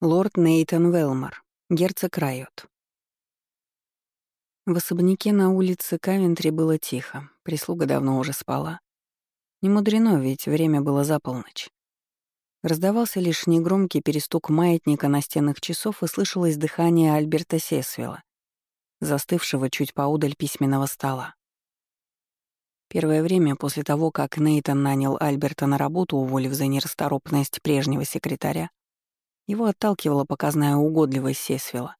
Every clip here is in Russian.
Лорд Нейтан Велмор, герцог Райот. В особняке на улице Кавентри было тихо, прислуга давно уже спала. Не мудрено, ведь время было за полночь. Раздавался лишь негромкий перестук маятника настенных часов и слышалось дыхание Альберта Сесвела, застывшего чуть поудаль письменного стола. Первое время после того, как Нейтан нанял Альберта на работу, уволив за нерасторопность прежнего секретаря, его отталкивала показная угодливость Сесвела.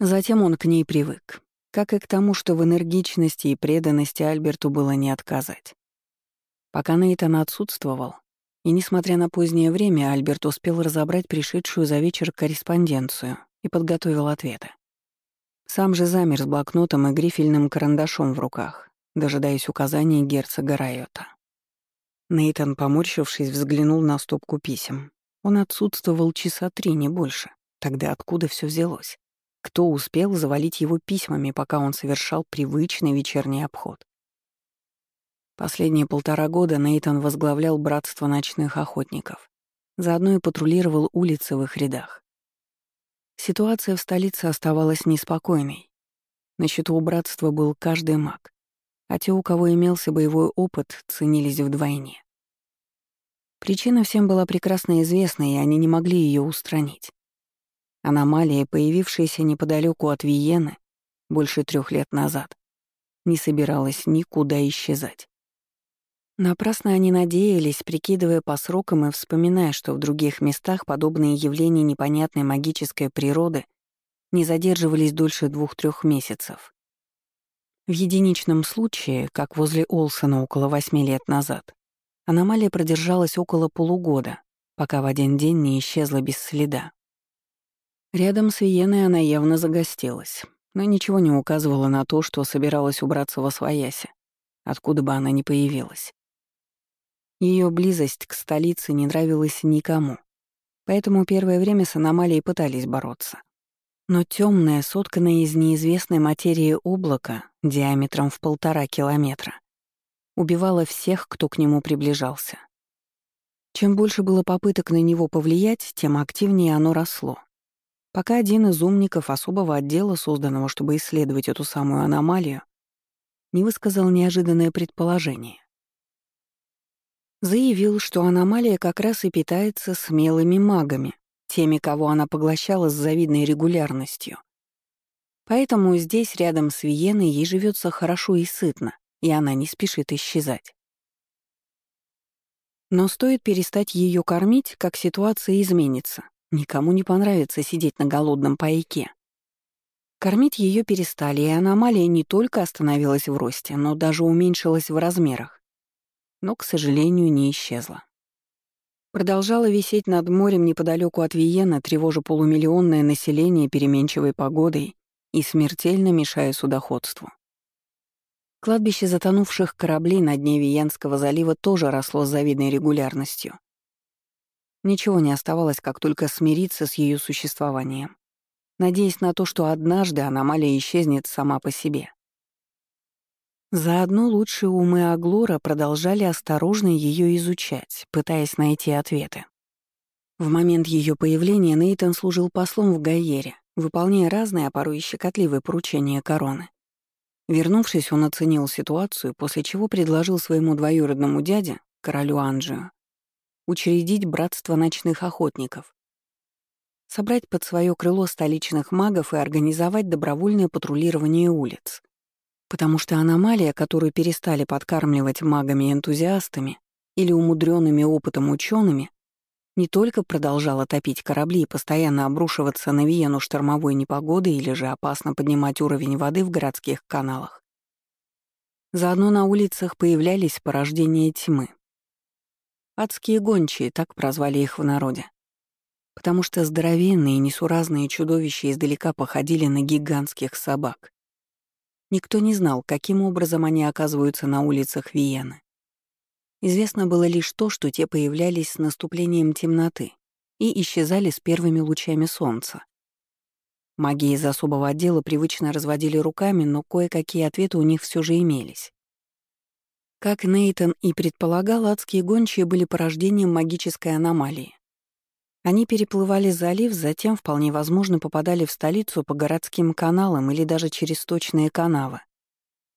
Затем он к ней привык, как и к тому, что в энергичности и преданности Альберту было не отказать. Пока Нейтан отсутствовал, и несмотря на позднее время, Альберт успел разобрать пришедшую за вечер корреспонденцию и подготовил ответы. Сам же замер с блокнотом и грифельным карандашом в руках, дожидаясь указаний герцога Райота. Нейтан, поморщившись, взглянул на стопку писем. Он отсутствовал часа три, не больше. Тогда откуда все взялось? Кто успел завалить его письмами, пока он совершал привычный вечерний обход? Последние полтора года Нейтан возглавлял братство ночных охотников. Заодно и патрулировал улицы в их рядах. Ситуация в столице оставалась неспокойной. На счету у братства был каждый маг а те, у кого имелся боевой опыт, ценились вдвойне. Причина всем была прекрасно известна, и они не могли ее устранить. Аномалия, появившаяся неподалеку от Виены больше трех лет назад, не собиралась никуда исчезать. Напрасно они надеялись, прикидывая по срокам и вспоминая, что в других местах подобные явления непонятной магической природы не задерживались дольше двух-трех месяцев. В единичном случае, как возле Олсона около восьми лет назад, аномалия продержалась около полугода, пока в один день не исчезла без следа. Рядом с Виеной она явно загостилась, но ничего не указывало на то, что собиралась убраться во своясе, откуда бы она ни появилась. Ее близость к столице не нравилась никому, поэтому первое время с аномалией пытались бороться. Но темное, сотканное из неизвестной материи облако диаметром в полтора километра убивало всех, кто к нему приближался. Чем больше было попыток на него повлиять, тем активнее оно росло. Пока один из умников особого отдела, созданного, чтобы исследовать эту самую аномалию, не высказал неожиданное предположение. Заявил, что аномалия как раз и питается смелыми магами, теми, кого она поглощала с завидной регулярностью. Поэтому здесь, рядом с Виеной, ей живется хорошо и сытно, и она не спешит исчезать. Но стоит перестать ее кормить, как ситуация изменится. Никому не понравится сидеть на голодном пайке. Кормить ее перестали, и аномалия не только остановилась в росте, но даже уменьшилась в размерах. Но, к сожалению, не исчезла. Продолжала висеть над морем неподалеку от Виена, тревожа полумиллионное население переменчивой погодой и смертельно мешая судоходству. Кладбище затонувших кораблей на дне Виенского залива тоже росло с завидной регулярностью. Ничего не оставалось, как только смириться с ее существованием, надеясь на то, что однажды аномалия исчезнет сама по себе. Заодно лучшие умы Аглора продолжали осторожно ее изучать, пытаясь найти ответы. В момент ее появления Нейтан служил послом в Гайере, выполняя разные, а порой и щекотливые поручения короны. Вернувшись, он оценил ситуацию, после чего предложил своему двоюродному дяде, королю Анджио, учредить братство ночных охотников, собрать под свое крыло столичных магов и организовать добровольное патрулирование улиц. Потому что аномалия, которую перестали подкармливать магами-энтузиастами или умудренными опытом учеными, не только продолжала топить корабли и постоянно обрушиваться на Виену штормовой непогоды или же опасно поднимать уровень воды в городских каналах. Заодно на улицах появлялись порождения тьмы. Адские гончие, так прозвали их в народе. Потому что здоровенные несуразные чудовища издалека походили на гигантских собак. Никто не знал, каким образом они оказываются на улицах Виены. Известно было лишь то, что те появлялись с наступлением темноты и исчезали с первыми лучами солнца. Маги из особого отдела привычно разводили руками, но кое-какие ответы у них все же имелись. Как Нейтон и предполагал, адские гончие были порождением магической аномалии. Они переплывали залив, затем, вполне возможно, попадали в столицу по городским каналам или даже через точные канавы,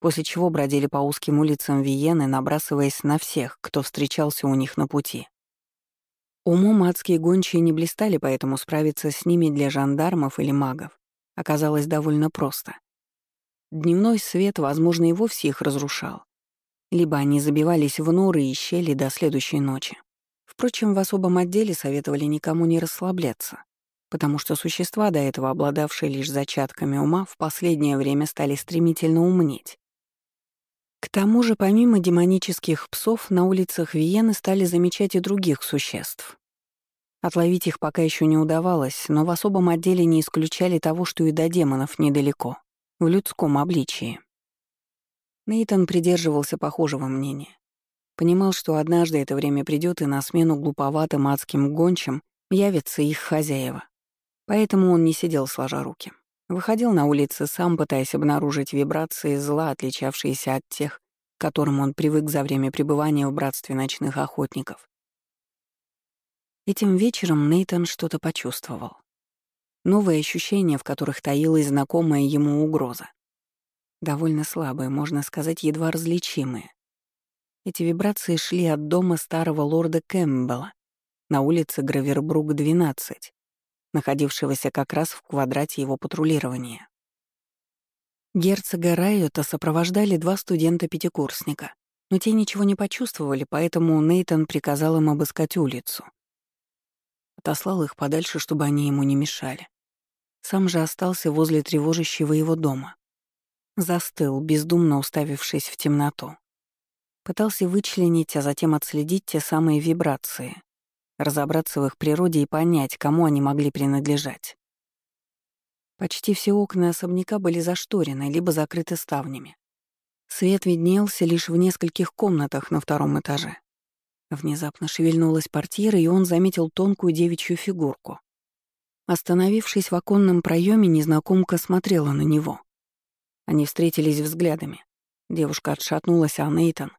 после чего бродили по узким улицам Виены, набрасываясь на всех, кто встречался у них на пути. Умом адские гончие не блистали, поэтому справиться с ними для жандармов или магов оказалось довольно просто. Дневной свет, возможно, и вовсе их разрушал. Либо они забивались в норы и щели до следующей ночи. Впрочем, в особом отделе советовали никому не расслабляться, потому что существа, до этого обладавшие лишь зачатками ума, в последнее время стали стремительно умнеть. К тому же, помимо демонических псов, на улицах Виены стали замечать и других существ. Отловить их пока еще не удавалось, но в особом отделе не исключали того, что и до демонов недалеко, в людском обличии. Нейтон придерживался похожего мнения. Понимал, что однажды это время придет и на смену глуповатым адским гончим явятся их хозяева. Поэтому он не сидел сложа руки. Выходил на улицы сам, пытаясь обнаружить вибрации зла, отличавшиеся от тех, к которым он привык за время пребывания в братстве ночных охотников. Этим вечером Нейтон что-то почувствовал. Новые ощущения, в которых таилась знакомая ему угроза. Довольно слабые, можно сказать, едва различимые. Эти вибрации шли от дома старого лорда Кэмпбелла на улице Гравербрук, 12, находившегося как раз в квадрате его патрулирования. Герцога Райота сопровождали два студента-пятикурсника, но те ничего не почувствовали, поэтому Нейтон приказал им обыскать улицу. Отослал их подальше, чтобы они ему не мешали. Сам же остался возле тревожащего его дома. Застыл, бездумно уставившись в темноту. Пытался вычленить, а затем отследить те самые вибрации, разобраться в их природе и понять, кому они могли принадлежать. Почти все окна особняка были зашторены, либо закрыты ставнями. Свет виднелся лишь в нескольких комнатах на втором этаже. Внезапно шевельнулась портьера, и он заметил тонкую девичью фигурку. Остановившись в оконном проеме, незнакомка смотрела на него. Они встретились взглядами. Девушка отшатнулась, а Нейтан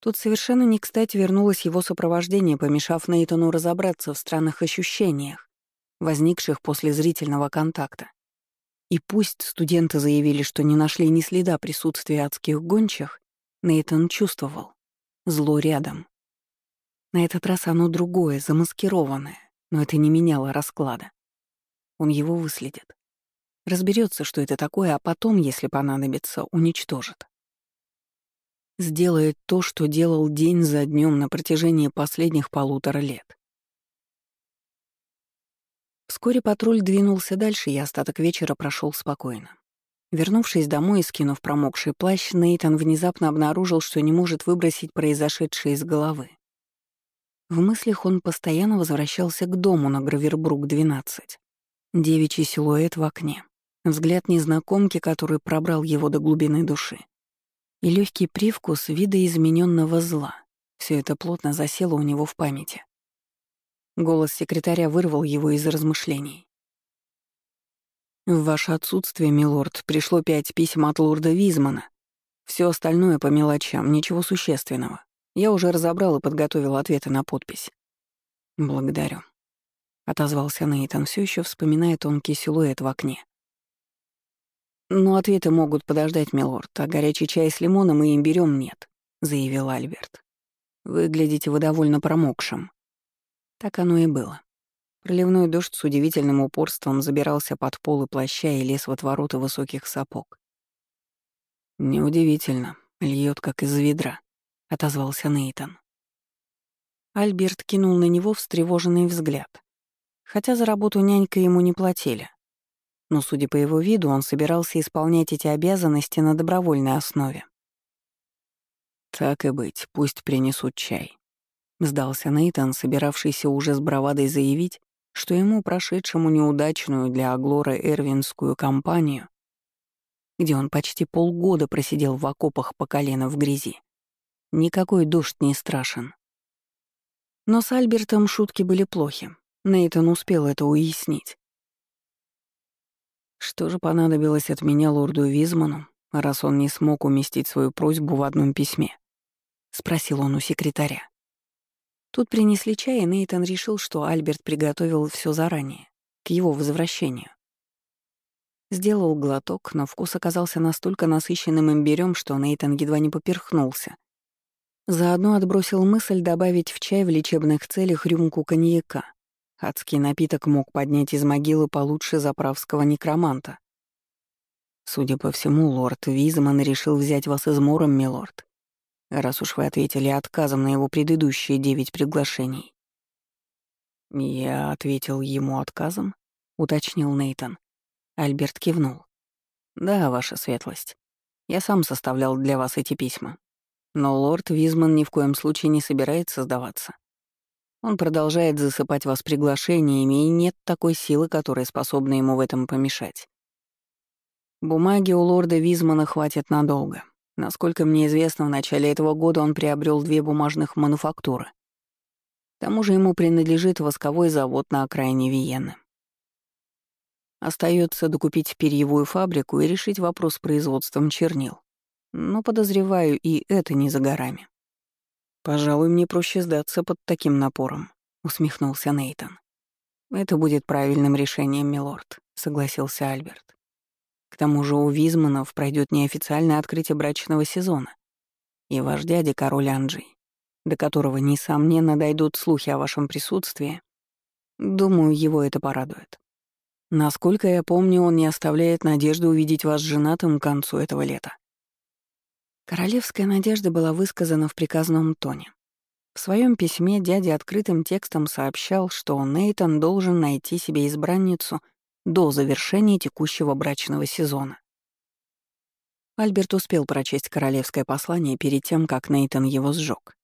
Тут совершенно не кстати вернулось его сопровождение, помешав Нейтану разобраться в странных ощущениях, возникших после зрительного контакта. И пусть студенты заявили, что не нашли ни следа присутствия адских гончих, Нейтан чувствовал. Зло рядом. На этот раз оно другое, замаскированное, но это не меняло расклада. Он его выследит. Разберется, что это такое, а потом, если понадобится, уничтожит сделает то, что делал день за днем на протяжении последних полутора лет. Вскоре патруль двинулся дальше, и остаток вечера прошел спокойно. Вернувшись домой и скинув промокший плащ, Нейтан внезапно обнаружил, что не может выбросить произошедшее из головы. В мыслях он постоянно возвращался к дому на Гравербрук-12. Девичий силуэт в окне, взгляд незнакомки, который пробрал его до глубины души и легкий привкус видоизмененного зла. Все это плотно засело у него в памяти. Голос секретаря вырвал его из размышлений. «В ваше отсутствие, милорд, пришло пять писем от лорда Визмана. Все остальное по мелочам, ничего существенного. Я уже разобрал и подготовил ответы на подпись». «Благодарю», — отозвался Нейтан, все еще вспоминая тонкий силуэт в окне. «Но ответы могут подождать, милорд, а горячий чай с лимоном и имбирём нет», — заявил Альберт. «Выглядите вы довольно промокшим». Так оно и было. Проливной дождь с удивительным упорством забирался под полы плаща и лез в отвороты высоких сапог. «Неудивительно, льет как из ведра», — отозвался Нейтон. Альберт кинул на него встревоженный взгляд. Хотя за работу нянька ему не платили но, судя по его виду, он собирался исполнять эти обязанности на добровольной основе. «Так и быть, пусть принесут чай», — сдался Нейтан, собиравшийся уже с бравадой заявить, что ему, прошедшему неудачную для Аглора Эрвинскую кампанию, где он почти полгода просидел в окопах по колено в грязи, никакой дождь не страшен. Но с Альбертом шутки были плохи. Нейтан успел это уяснить. Что же понадобилось от меня лорду Визману, раз он не смог уместить свою просьбу в одном письме? Спросил он у секретаря. Тут принесли чай, и Нейтан решил, что Альберт приготовил все заранее, к его возвращению. Сделал глоток, но вкус оказался настолько насыщенным имбирем, что Нейтан едва не поперхнулся. Заодно отбросил мысль добавить в чай в лечебных целях рюмку коньяка. Адский напиток мог поднять из могилы получше заправского некроманта. Судя по всему, лорд Визман решил взять вас измором, милорд, раз уж вы ответили отказом на его предыдущие девять приглашений. Я ответил ему отказом, уточнил Нейтон. Альберт кивнул. Да, ваша светлость. Я сам составлял для вас эти письма. Но лорд Визман ни в коем случае не собирается сдаваться. Он продолжает засыпать вас приглашениями, и нет такой силы, которая способна ему в этом помешать. Бумаги у лорда Визмана хватит надолго. Насколько мне известно, в начале этого года он приобрел две бумажных мануфактуры. К тому же ему принадлежит восковой завод на окраине Виены. Остается докупить перьевую фабрику и решить вопрос с производством чернил. Но, подозреваю, и это не за горами. «Пожалуй, мне проще сдаться под таким напором», — усмехнулся Нейтон. «Это будет правильным решением, милорд», — согласился Альберт. «К тому же у Визманов пройдет неофициальное открытие брачного сезона, и ваш дядя, король Анджей, до которого, несомненно, дойдут слухи о вашем присутствии, думаю, его это порадует. Насколько я помню, он не оставляет надежды увидеть вас женатым к концу этого лета. Королевская надежда была высказана в приказном тоне. В своем письме дядя открытым текстом сообщал, что Нейтон должен найти себе избранницу до завершения текущего брачного сезона. Альберт успел прочесть королевское послание перед тем, как Нейтон его сжег.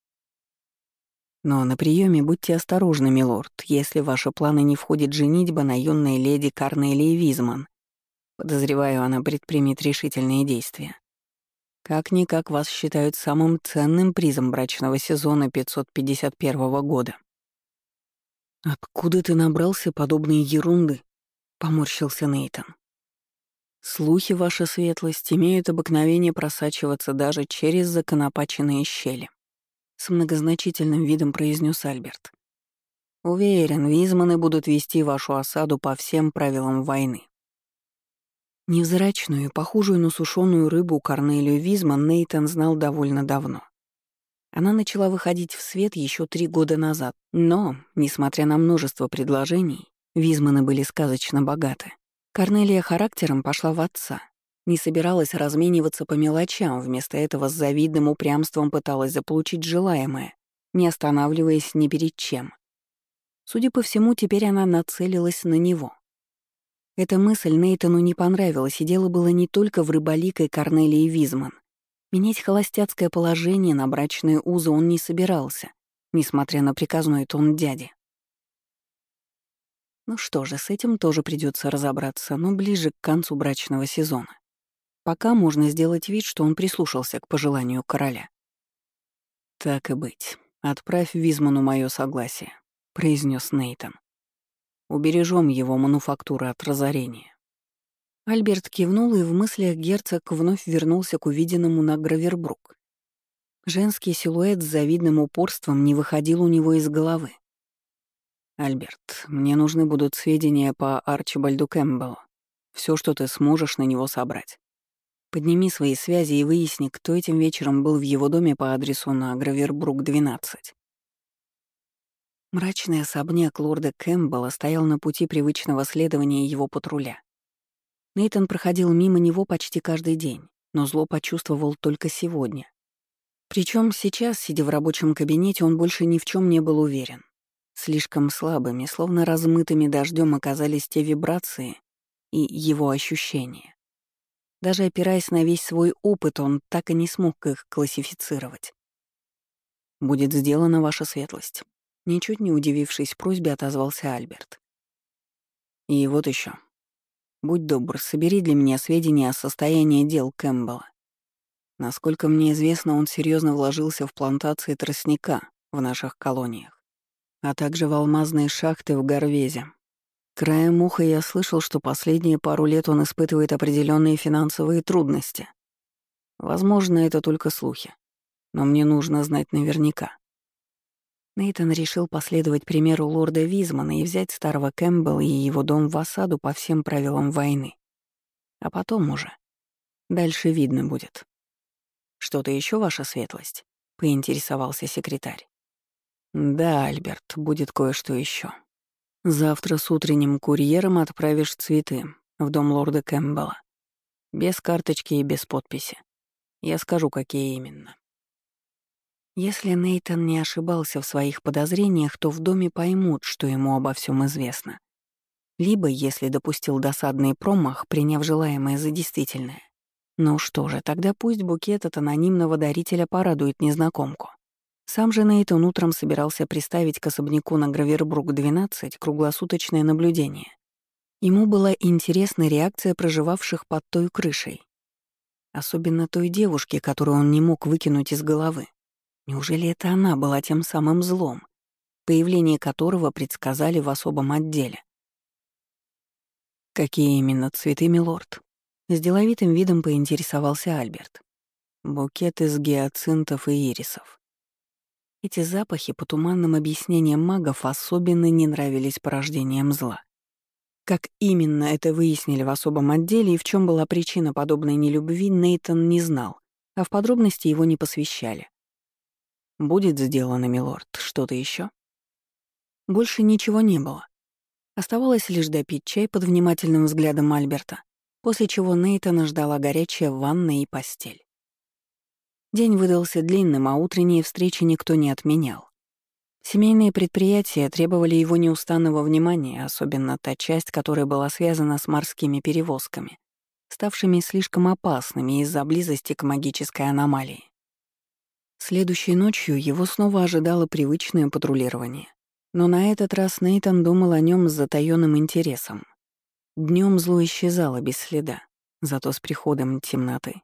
Но на приеме будьте осторожны, милорд, если ваши планы не входит женитьба на юной леди Карнелии Визман. Подозреваю, она предпримет решительные действия. Как-никак вас считают самым ценным призом брачного сезона 551 года. «Откуда ты набрался подобные ерунды?» — поморщился Нейтон. «Слухи, ваша светлость, имеют обыкновение просачиваться даже через законопаченные щели», — с многозначительным видом произнес Альберт. «Уверен, визманы будут вести вашу осаду по всем правилам войны. Невзрачную, похожую на сушеную рыбу Корнелию Визман Нейтан знал довольно давно. Она начала выходить в свет еще три года назад, но, несмотря на множество предложений, Визманы были сказочно богаты. Корнелия характером пошла в отца, не собиралась размениваться по мелочам, вместо этого с завидным упрямством пыталась заполучить желаемое, не останавливаясь ни перед чем. Судя по всему, теперь она нацелилась на него — эта мысль Нейтану не понравилась, и дело было не только в рыболикой Корнелии Визман. Менять холостяцкое положение на брачные узы он не собирался, несмотря на приказной тон дяди. Ну что же, с этим тоже придется разобраться, но ближе к концу брачного сезона. Пока можно сделать вид, что он прислушался к пожеланию короля. «Так и быть. Отправь Визману мое согласие», — произнес Нейтан. Убережем его мануфактуру от разорения. Альберт кивнул, и в мыслях герцог вновь вернулся к увиденному на Гравербрук. Женский силуэт с завидным упорством не выходил у него из головы. «Альберт, мне нужны будут сведения по Арчибальду Кэмпбеллу. Все, что ты сможешь на него собрать. Подними свои связи и выясни, кто этим вечером был в его доме по адресу на Гравербрук, 12. Мрачный особняк лорда Кэмпбелла стоял на пути привычного следования его патруля. Нейтон проходил мимо него почти каждый день, но зло почувствовал только сегодня. Причем сейчас, сидя в рабочем кабинете, он больше ни в чем не был уверен. Слишком слабыми, словно размытыми дождем оказались те вибрации и его ощущения. Даже опираясь на весь свой опыт, он так и не смог их классифицировать. «Будет сделана ваша светлость», Ничуть не удивившись просьбе, отозвался Альберт. «И вот еще. Будь добр, собери для меня сведения о состоянии дел Кэмпбелла. Насколько мне известно, он серьезно вложился в плантации тростника в наших колониях, а также в алмазные шахты в Горвезе. Краем уха я слышал, что последние пару лет он испытывает определенные финансовые трудности. Возможно, это только слухи, но мне нужно знать наверняка. Нейтан решил последовать примеру лорда Визмана и взять старого Кэмпбелла и его дом в осаду по всем правилам войны. А потом уже. Дальше видно будет. «Что-то еще, ваша светлость?» — поинтересовался секретарь. «Да, Альберт, будет кое-что еще. Завтра с утренним курьером отправишь цветы в дом лорда Кэмпбелла. Без карточки и без подписи. Я скажу, какие именно». Если Нейтон не ошибался в своих подозрениях, то в доме поймут, что ему обо всем известно. Либо, если допустил досадный промах, приняв желаемое за действительное. Ну что же, тогда пусть букет от анонимного дарителя порадует незнакомку. Сам же Нейтон утром собирался приставить к особняку на Гравербрук-12 круглосуточное наблюдение. Ему была интересна реакция проживавших под той крышей. Особенно той девушки, которую он не мог выкинуть из головы. Неужели это она была тем самым злом, появление которого предсказали в особом отделе? «Какие именно цветы, милорд?» С деловитым видом поинтересовался Альберт. Букет из гиацинтов и ирисов. Эти запахи, по туманным объяснениям магов, особенно не нравились порождением зла. Как именно это выяснили в особом отделе и в чем была причина подобной нелюбви, Нейтон не знал, а в подробности его не посвящали. «Будет сделано, милорд, что-то еще? Больше ничего не было. Оставалось лишь допить чай под внимательным взглядом Альберта, после чего Нейтана ждала горячая ванна и постель. День выдался длинным, а утренние встречи никто не отменял. Семейные предприятия требовали его неустанного внимания, особенно та часть, которая была связана с морскими перевозками, ставшими слишком опасными из-за близости к магической аномалии. Следующей ночью его снова ожидало привычное патрулирование. Но на этот раз Нейтан думал о нем с затаённым интересом. Днем зло исчезало без следа, зато с приходом темноты.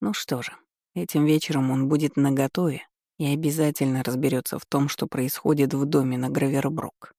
Ну что же, этим вечером он будет наготове и обязательно разберется в том, что происходит в доме на Гравербрук.